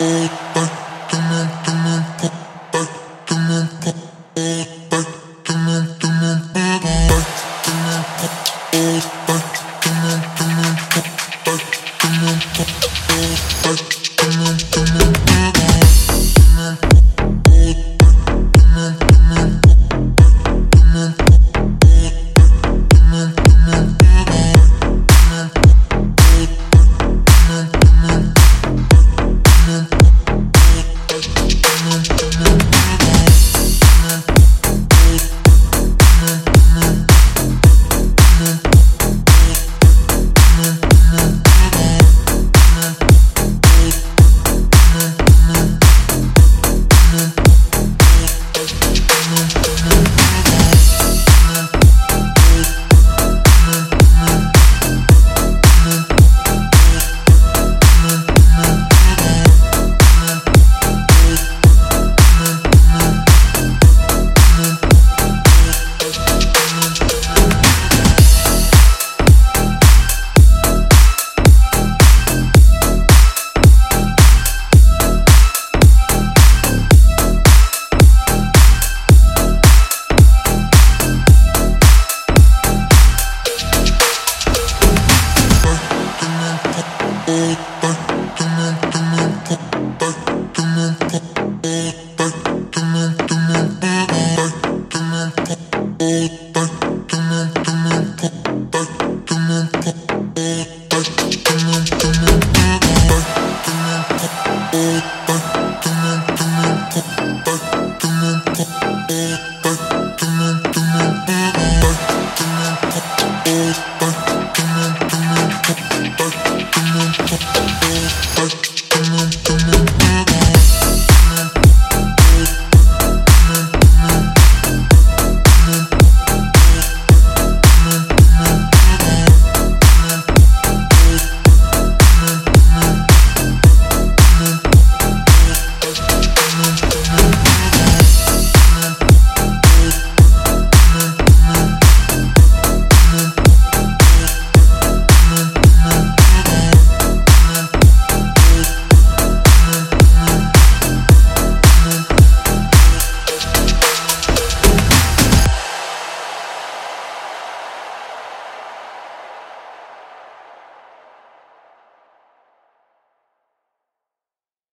Back to me, to me, back to me, back. Bye. first